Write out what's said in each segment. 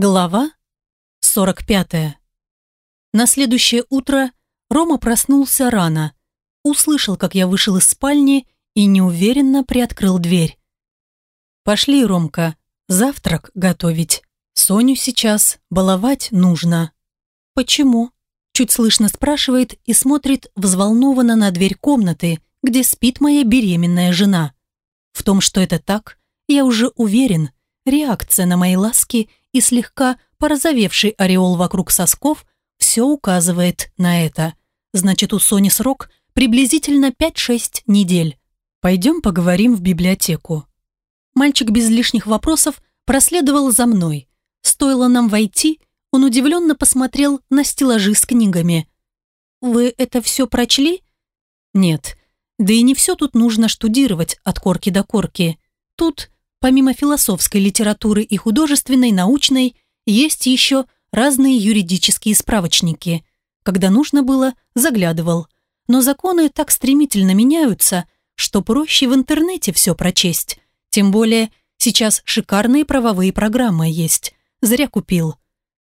Глава 45. На следующее утро Рома проснулся рано, услышал, как я вышел из спальни и неуверенно приоткрыл дверь. «Пошли, Ромка, завтрак готовить. Соню сейчас баловать нужно». «Почему?» Чуть слышно спрашивает и смотрит взволнованно на дверь комнаты, где спит моя беременная жена. В том, что это так, я уже уверен. Реакция на мои ласки и слегка порозовевший ореол вокруг сосков все указывает на это. Значит, у Сони срок приблизительно 5-6 недель. Пойдем поговорим в библиотеку. Мальчик без лишних вопросов проследовал за мной. Стоило нам войти, он удивленно посмотрел на стеллажи с книгами. «Вы это все прочли?» «Нет. Да и не все тут нужно штудировать от корки до корки. Тут Помимо философской литературы и художественной, научной, есть еще разные юридические справочники. Когда нужно было, заглядывал. Но законы так стремительно меняются, что проще в интернете все прочесть. Тем более, сейчас шикарные правовые программы есть. Зря купил.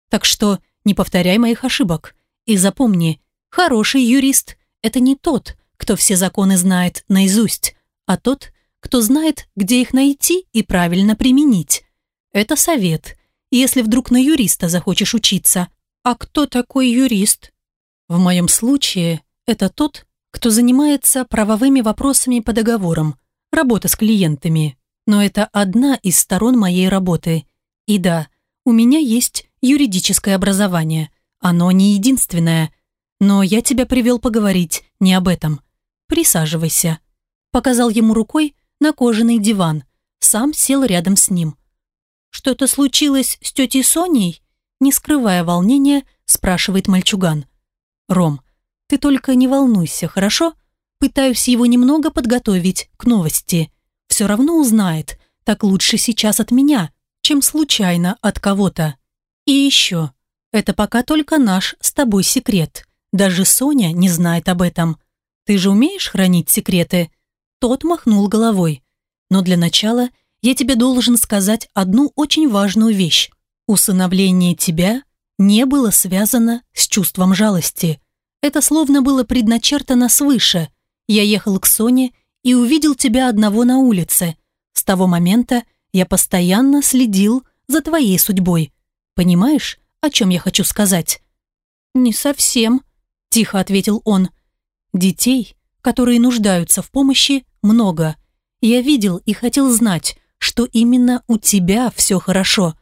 Так что не повторяй моих ошибок. И запомни, хороший юрист – это не тот, кто все законы знает наизусть, а тот, кто знает, где их найти и правильно применить. Это совет, если вдруг на юриста захочешь учиться. А кто такой юрист? В моем случае это тот, кто занимается правовыми вопросами по договорам, работа с клиентами. Но это одна из сторон моей работы. И да, у меня есть юридическое образование. Оно не единственное. Но я тебя привел поговорить не об этом. Присаживайся. Показал ему рукой на кожаный диван. Сам сел рядом с ним. «Что-то случилось с тетей Соней?» Не скрывая волнения, спрашивает мальчуган. «Ром, ты только не волнуйся, хорошо? Пытаюсь его немного подготовить к новости. Все равно узнает, так лучше сейчас от меня, чем случайно от кого-то. И еще, это пока только наш с тобой секрет. Даже Соня не знает об этом. Ты же умеешь хранить секреты?» Тот махнул головой. «Но для начала я тебе должен сказать одну очень важную вещь. Усыновление тебя не было связано с чувством жалости. Это словно было предначертано свыше. Я ехал к Соне и увидел тебя одного на улице. С того момента я постоянно следил за твоей судьбой. Понимаешь, о чем я хочу сказать?» «Не совсем», – тихо ответил он. «Детей которые нуждаются в помощи, много. Я видел и хотел знать, что именно у тебя все хорошо.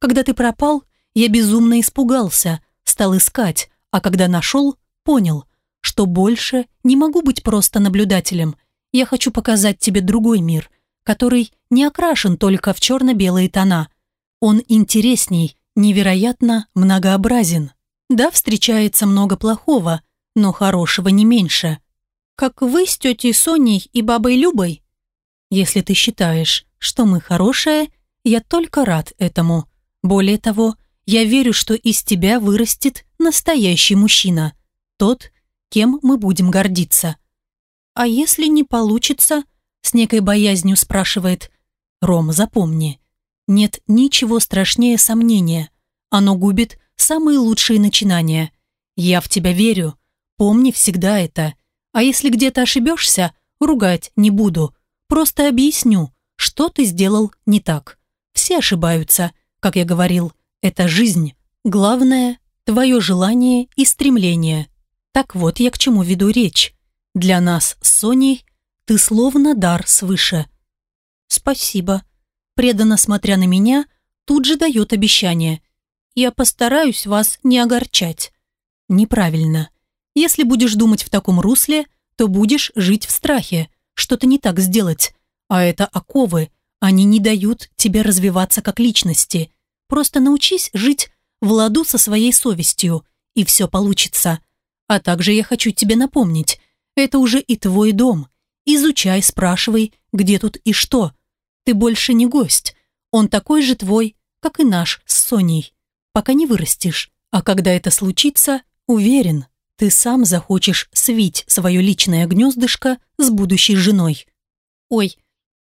Когда ты пропал, я безумно испугался, стал искать, а когда нашел, понял, что больше не могу быть просто наблюдателем. Я хочу показать тебе другой мир, который не окрашен только в черно-белые тона. Он интересней, невероятно многообразен. Да, встречается много плохого, но хорошего не меньше как вы с тетей Соней и бабой Любой? Если ты считаешь, что мы хорошие, я только рад этому. Более того, я верю, что из тебя вырастет настоящий мужчина. Тот, кем мы будем гордиться. А если не получится? С некой боязнью спрашивает. Ром, запомни, нет ничего страшнее сомнения. Оно губит самые лучшие начинания. Я в тебя верю. Помни всегда это. А если где-то ошибешься, ругать не буду. Просто объясню, что ты сделал не так. Все ошибаются, как я говорил. Это жизнь. Главное – твое желание и стремление. Так вот я к чему веду речь. Для нас с Соней ты словно дар свыше. Спасибо. Преданно смотря на меня, тут же дает обещание. Я постараюсь вас не огорчать. Неправильно. Если будешь думать в таком русле, то будешь жить в страхе, что-то не так сделать. А это оковы, они не дают тебе развиваться как личности. Просто научись жить в ладу со своей совестью, и все получится. А также я хочу тебе напомнить, это уже и твой дом. Изучай, спрашивай, где тут и что. Ты больше не гость. Он такой же твой, как и наш с Соней. Пока не вырастешь. А когда это случится, уверен, ты сам захочешь свить свое личное гнездышко с будущей женой. Ой,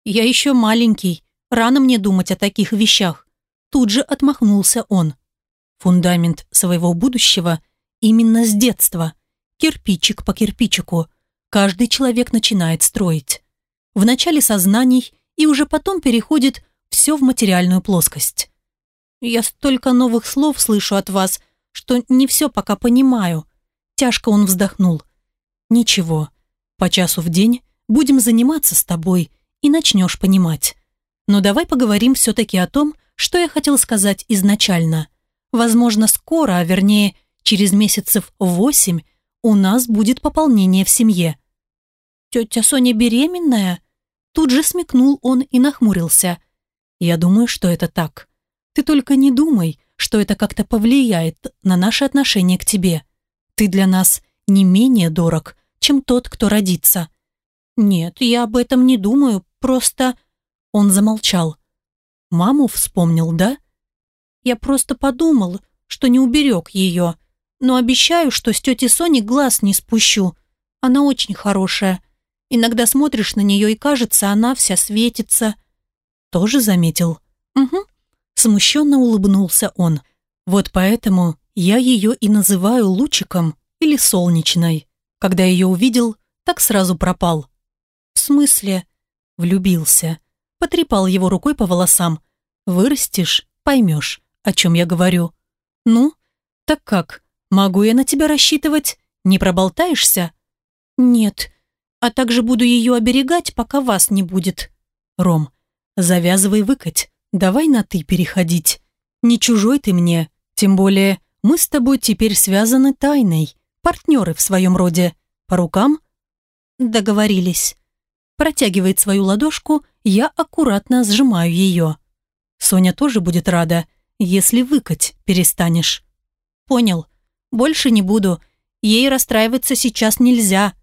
я еще маленький, рано мне думать о таких вещах. Тут же отмахнулся он. Фундамент своего будущего именно с детства. Кирпичик по кирпичику. Каждый человек начинает строить. В начале сознаний и уже потом переходит все в материальную плоскость. Я столько новых слов слышу от вас, что не все пока понимаю. Тяжко он вздохнул. Ничего, по часу в день будем заниматься с тобой и начнешь понимать. Но давай поговорим все-таки о том, что я хотел сказать изначально. Возможно, скоро, а вернее, через месяцев восемь, у нас будет пополнение в семье. Тетя Соня беременная? Тут же смекнул он и нахмурился. Я думаю, что это так. Ты только не думай, что это как-то повлияет на наши отношения к тебе. Ты для нас не менее дорог, чем тот, кто родится. Нет, я об этом не думаю, просто... Он замолчал. Маму вспомнил, да? Я просто подумал, что не уберег ее, но обещаю, что с тетей Соней глаз не спущу. Она очень хорошая. Иногда смотришь на нее и кажется, она вся светится. Тоже заметил? Угу. Смущенно улыбнулся он. Вот поэтому я ее и называю лучиком или солнечной. Когда ее увидел, так сразу пропал. В смысле? Влюбился. Потрепал его рукой по волосам. Вырастешь, поймешь, о чем я говорю. Ну, так как, могу я на тебя рассчитывать? Не проболтаешься? Нет, а также буду ее оберегать, пока вас не будет. Ром, завязывай выкать, давай на «ты» переходить. Не чужой ты мне, тем более мы с тобой теперь связаны тайной, партнеры в своем роде. По рукам? Договорились. Протягивает свою ладошку, я аккуратно сжимаю ее. Соня тоже будет рада, если выкать перестанешь. Понял. Больше не буду. Ей расстраиваться сейчас нельзя.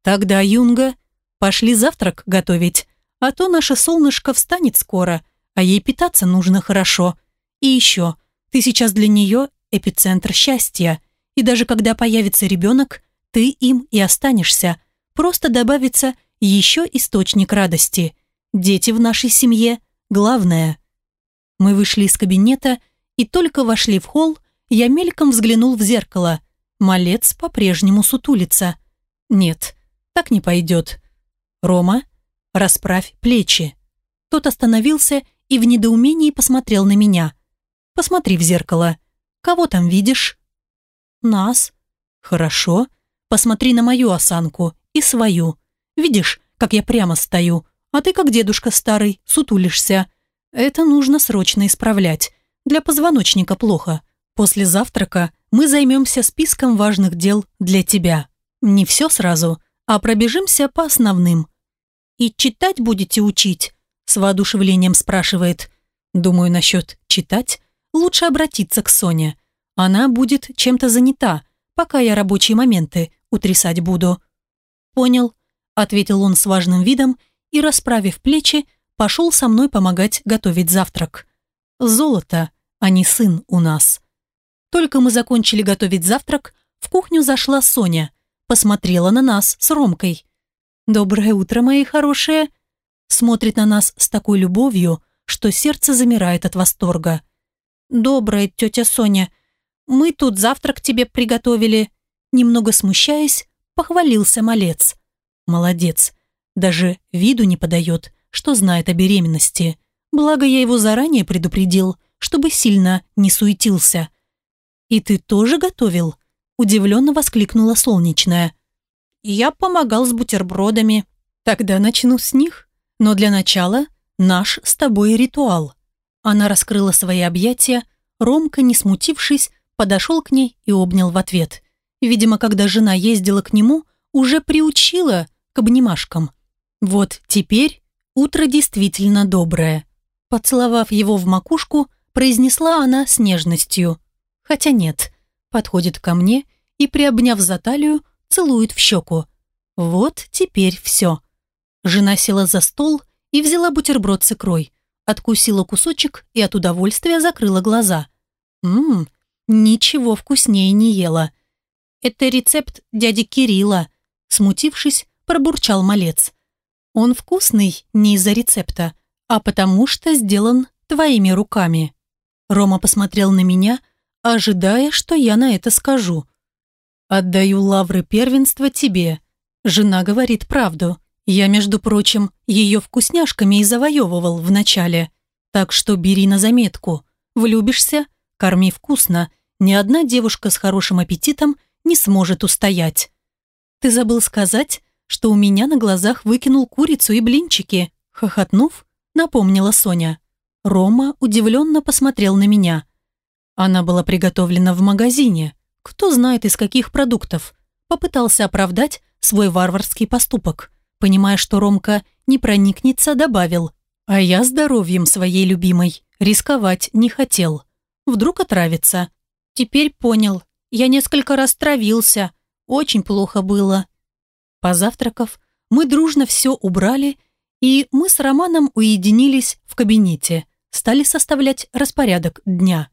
Тогда, Юнга, пошли завтрак готовить, а то наше солнышко встанет скоро, а ей питаться нужно хорошо. И еще, ты сейчас для нее эпицентр счастья, и даже когда появится ребенок, ты им и останешься. Просто добавится еще источник радости. Дети в нашей семье – главное. Мы вышли из кабинета и только вошли в холл, я мельком взглянул в зеркало. Малец по-прежнему сутулится. Нет, так не пойдет. Рома, расправь плечи. Тот остановился и в недоумении посмотрел на меня. Посмотри в зеркало. Кого там видишь? Нас. Хорошо. Посмотри на мою осанку и свою. Видишь, как я прямо стою, а ты как дедушка старый, сутулишься. Это нужно срочно исправлять. Для позвоночника плохо. После завтрака мы займемся списком важных дел для тебя. Не все сразу, а пробежимся по основным. «И читать будете учить?» с воодушевлением спрашивает. Думаю, насчет читать лучше обратиться к Соне. Она будет чем-то занята, пока я рабочие моменты утрясать буду. «Понял», — ответил он с важным видом и, расправив плечи, пошел со мной помогать готовить завтрак. Золото, а не сын у нас. Только мы закончили готовить завтрак, в кухню зашла Соня, посмотрела на нас с Ромкой. «Доброе утро, мои хорошие!» Смотрит на нас с такой любовью, что сердце замирает от восторга. «Доброе, тетя Соня. Мы тут завтрак тебе приготовили». Немного смущаясь, похвалился малец. «Молодец. Даже виду не подает, что знает о беременности. Благо я его заранее предупредил, чтобы сильно не суетился. «И ты тоже готовил?» Удивленно воскликнула солнечная. «Я помогал с бутербродами. Тогда начну с них. Но для начала наш с тобой ритуал». Она раскрыла свои объятия, Ромка, не смутившись, подошел к ней и обнял в ответ. Видимо, когда жена ездила к нему, уже приучила к обнимашкам. Вот теперь Утро действительно доброе. Поцеловав его в макушку, произнесла она с нежностью. Хотя нет, подходит ко мне и, приобняв за талию, целует в щеку. Вот теперь все. Жена села за стол и взяла бутерброд с икрой, откусила кусочек и от удовольствия закрыла глаза. Ммм, ничего вкуснее не ела. Это рецепт дяди Кирилла. Смутившись, пробурчал малец. Он вкусный не из-за рецепта, а потому что сделан твоими руками. Рома посмотрел на меня, ожидая, что я на это скажу. «Отдаю лавры первенства тебе». Жена говорит правду. Я, между прочим, ее вкусняшками и завоевывал вначале. Так что бери на заметку. Влюбишься – корми вкусно. Ни одна девушка с хорошим аппетитом не сможет устоять. Ты забыл сказать, что у меня на глазах выкинул курицу и блинчики. Хохотнув, напомнила Соня. Рома удивленно посмотрел на меня. Она была приготовлена в магазине. Кто знает, из каких продуктов. Попытался оправдать свой варварский поступок. Понимая, что Ромка не проникнется, добавил. А я здоровьем своей любимой рисковать не хотел. Вдруг отравится. Теперь понял. Я несколько раз травился. Очень плохо было. Позавтракав, мы дружно все убрали, и мы с Романом уединились в кабинете, стали составлять распорядок дня.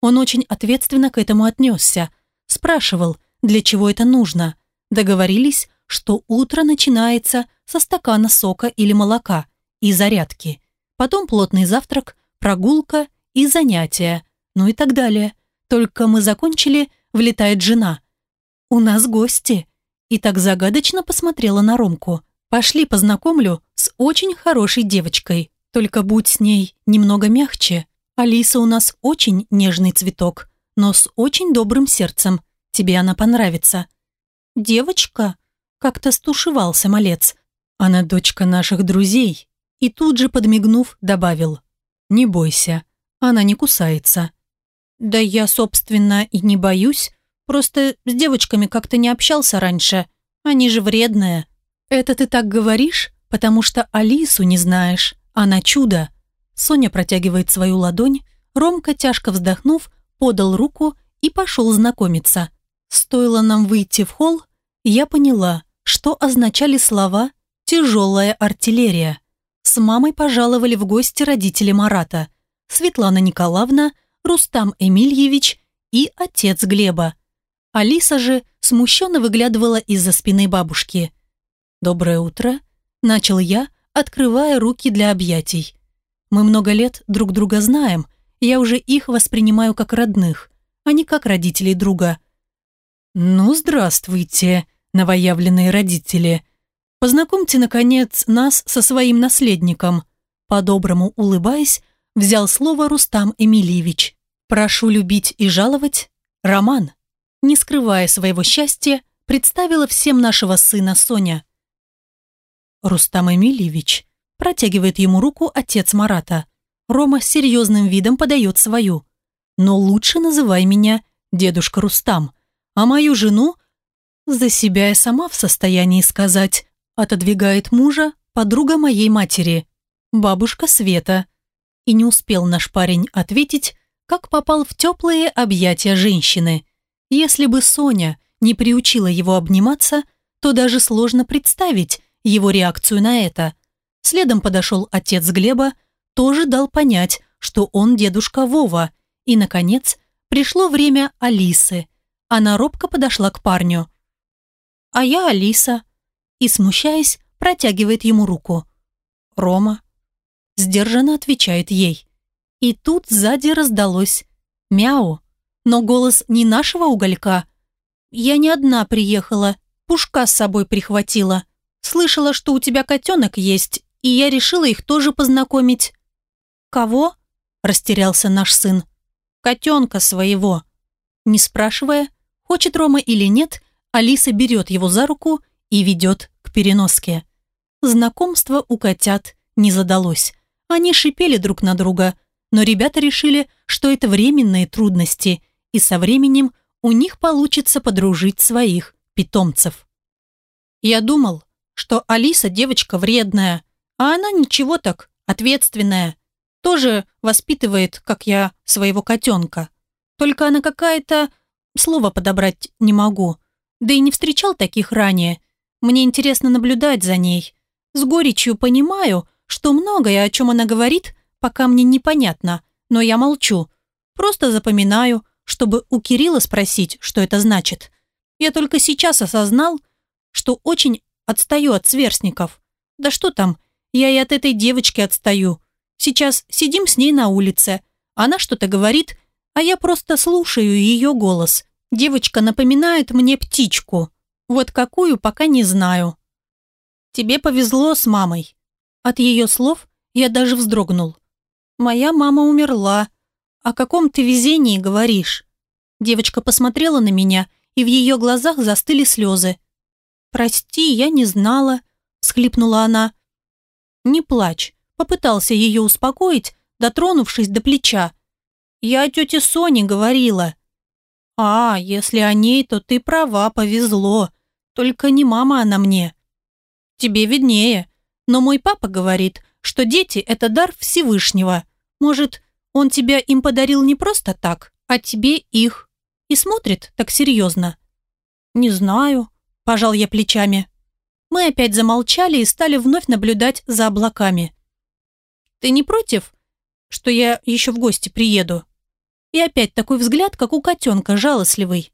Он очень ответственно к этому отнесся, спрашивал, для чего это нужно. Договорились, что утро начинается со стакана сока или молока и зарядки, потом плотный завтрак, прогулка и занятия, ну и так далее. Только мы закончили, влетает жена. «У нас гости», и так загадочно посмотрела на Ромку. «Пошли познакомлю с очень хорошей девочкой, только будь с ней немного мягче. Алиса у нас очень нежный цветок, но с очень добрым сердцем. Тебе она понравится». «Девочка?» Как-то стушевался малец. Она дочка наших друзей. И тут же, подмигнув, добавил. «Не бойся, она не кусается». «Да я, собственно, и не боюсь. Просто с девочками как-то не общался раньше. Они же вредные». «Это ты так говоришь, потому что Алису не знаешь. Она чудо». Соня протягивает свою ладонь. Ромка, тяжко вздохнув, подал руку и пошел знакомиться. Стоило нам выйти в холл, я поняла, что означали слова «тяжелая артиллерия». С мамой пожаловали в гости родители Марата, Светлана Николаевна, Рустам Эмильевич и отец Глеба. Алиса же смущенно выглядывала из-за спины бабушки. «Доброе утро», – начал я, открывая руки для объятий. «Мы много лет друг друга знаем, я уже их воспринимаю как родных, а не как родителей друга». «Ну, здравствуйте», новоявленные родители. Познакомьте, наконец, нас со своим наследником. По-доброму улыбаясь, взял слово Рустам Эмильевич. Прошу любить и жаловать. Роман. Не скрывая своего счастья, представила всем нашего сына Соня. Рустам Эмильевич протягивает ему руку отец Марата. Рома серьезным видом подает свою. Но лучше называй меня дедушка Рустам, а мою жену за себя я сама в состоянии сказать. Отодвигает мужа подруга моей матери, бабушка Света. И не успел наш парень ответить, как попал в теплые объятия женщины. Если бы Соня не приучила его обниматься, то даже сложно представить его реакцию на это. Следом подошел отец Глеба, тоже дал понять, что он дедушка Вова. И, наконец, пришло время Алисы. Она робко подошла к парню а я Алиса». И, смущаясь, протягивает ему руку. «Рома». Сдержанно отвечает ей. И тут сзади раздалось «Мяу». Но голос не нашего уголька. «Я не одна приехала, пушка с собой прихватила. Слышала, что у тебя котенок есть, и я решила их тоже познакомить». «Кого?» – растерялся наш сын. «Котенка своего». Не спрашивая, хочет Рома или нет, Алиса берет его за руку и ведет к переноске. Знакомство у котят не задалось. Они шипели друг на друга, но ребята решили, что это временные трудности, и со временем у них получится подружить своих питомцев. Я думал, что Алиса девочка вредная, а она ничего так, ответственная. Тоже воспитывает, как я, своего котенка. Только она какая-то... Слово подобрать не могу. Да и не встречал таких ранее. Мне интересно наблюдать за ней. С горечью понимаю, что многое, о чем она говорит, пока мне непонятно, но я молчу. Просто запоминаю, чтобы у Кирилла спросить, что это значит. Я только сейчас осознал, что очень отстаю от сверстников. Да что там, я и от этой девочки отстаю. Сейчас сидим с ней на улице. Она что-то говорит, а я просто слушаю ее голос. Девочка напоминает мне птичку. Вот какую, пока не знаю. Тебе повезло с мамой. От ее слов я даже вздрогнул. Моя мама умерла. О каком ты везении говоришь? Девочка посмотрела на меня, и в ее глазах застыли слезы. «Прости, я не знала», – всхлипнула она. «Не плачь», – попытался ее успокоить, дотронувшись до плеча. «Я тете Соне говорила». «А, если о ней, то ты права, повезло. Только не мама она мне». «Тебе виднее. Но мой папа говорит, что дети – это дар Всевышнего. Может, он тебя им подарил не просто так, а тебе их. И смотрит так серьезно». «Не знаю», – пожал я плечами. Мы опять замолчали и стали вновь наблюдать за облаками. «Ты не против, что я еще в гости приеду?» И опять такой взгляд, как у котенка, жалостливый.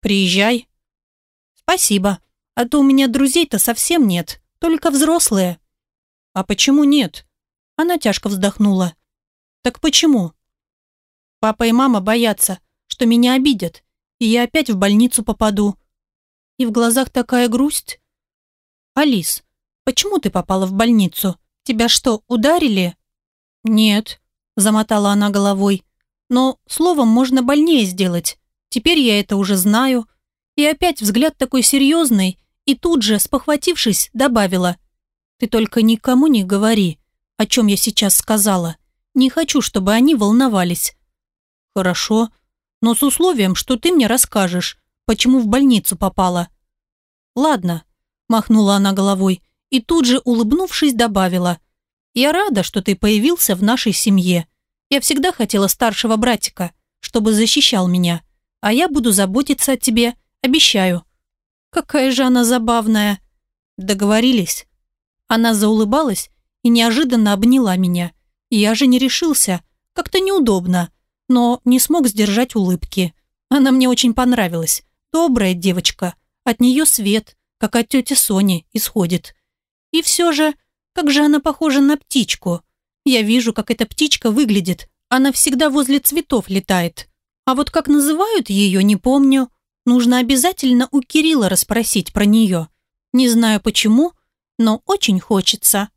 «Приезжай». «Спасибо, а то у меня друзей-то совсем нет, только взрослые». «А почему нет?» Она тяжко вздохнула. «Так почему?» «Папа и мама боятся, что меня обидят, и я опять в больницу попаду». И в глазах такая грусть. «Алис, почему ты попала в больницу? Тебя что, ударили?» «Нет», – замотала она головой. «Но словом можно больнее сделать. Теперь я это уже знаю». И опять взгляд такой серьезный, и тут же, спохватившись, добавила. «Ты только никому не говори, о чем я сейчас сказала. Не хочу, чтобы они волновались». «Хорошо, но с условием, что ты мне расскажешь, почему в больницу попала». «Ладно», – махнула она головой и тут же, улыбнувшись, добавила. «Я рада, что ты появился в нашей семье. Я всегда хотела старшего братика, чтобы защищал меня, а я буду заботиться о тебе, обещаю». «Какая же она забавная!» «Договорились». Она заулыбалась и неожиданно обняла меня. Я же не решился, как-то неудобно, но не смог сдержать улыбки. Она мне очень понравилась. Добрая девочка. От нее свет, как от тети Сони, исходит. И все же, как же она похожа на птичку. Я вижу, как эта птичка выглядит. Она всегда возле цветов летает. А вот как называют ее, не помню. Нужно обязательно у Кирилла расспросить про нее. Не знаю почему, но очень хочется.